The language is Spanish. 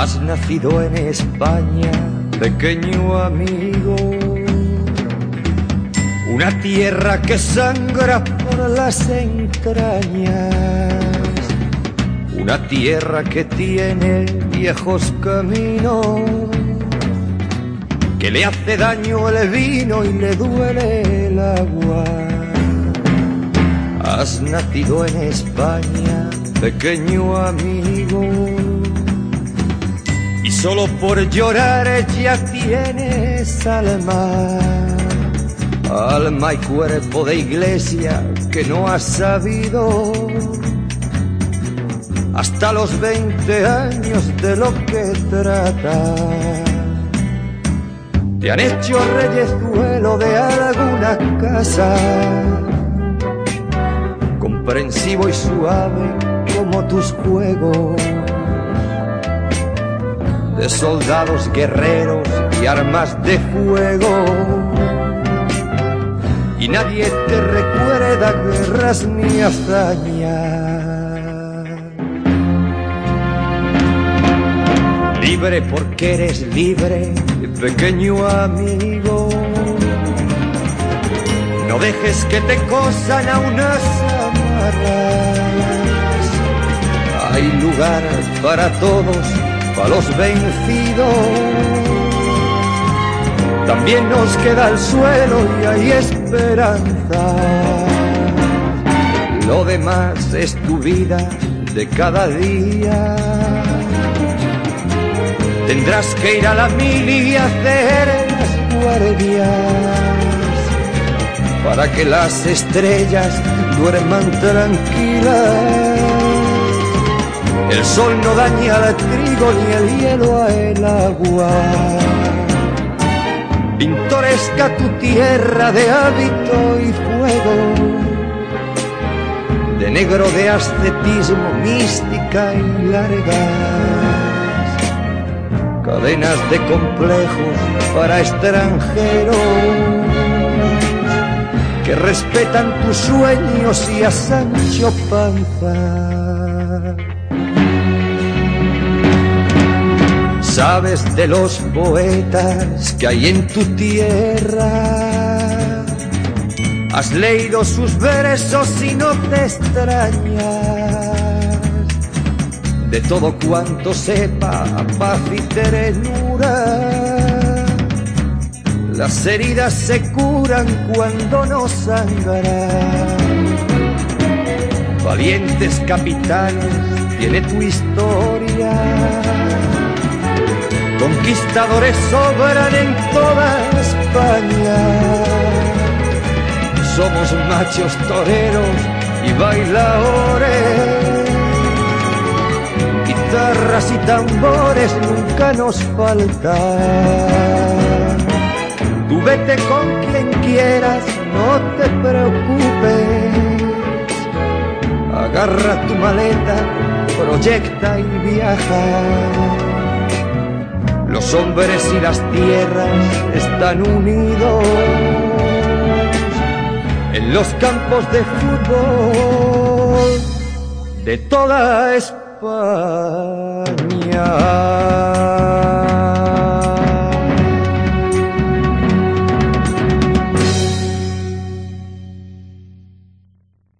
Has nacido en España, pequeño amigo. Una tierra que sangra por las entrañas. Una tierra que tiene viejos caminos. Que le hace daño el vino y le duele el agua. Has nacido en España, pequeño amigo. Y solo por llorar ya tienes alma. Alma y cuerpo de iglesia que no has sabido. Hasta los 20 años de lo que trata. Te han hecho reyezuelo de alguna casa comprensivo y suave como tus juegos de soldados guerreros y armas de fuego. Y nadie te recuerda guerras ni hazañas. Libre porque eres libre, pequeño amigo. No dejes que te cosan a unas amarras. Hay lugar para todos, para los vencidos. También nos queda el suelo y hay esperanza. Lo demás es tu vida de cada día. Tendrás que ir a la mil y hacer las guardias para que las estrellas duerman tranquilas. El sol no daña al trigo ni el hielo a el agua. Pintoresca tu tierra de hábito y fuego, de negro de ascetismo mística y largas cadenas de complejos para extranjeros que respetan tus sueños y a Sancho Panza. Sabes de los poetas que hay en tu tierra. Has leído sus versos y no te extrañas de todo cuanto sepa paz y ternura. Las heridas se curan cuando no sangran. Valientes capitanes tiene tu historia. Conquistadores sobran en toda España. Somos machos toreros y bailadores guitarras y tambores nunca nos faltan. Tú vete con quien quieras, no te preocupes. Agarra tu maleta, proyecta y viaja. Los hombres y las tierras están unidos en los campos de fútbol de toda España.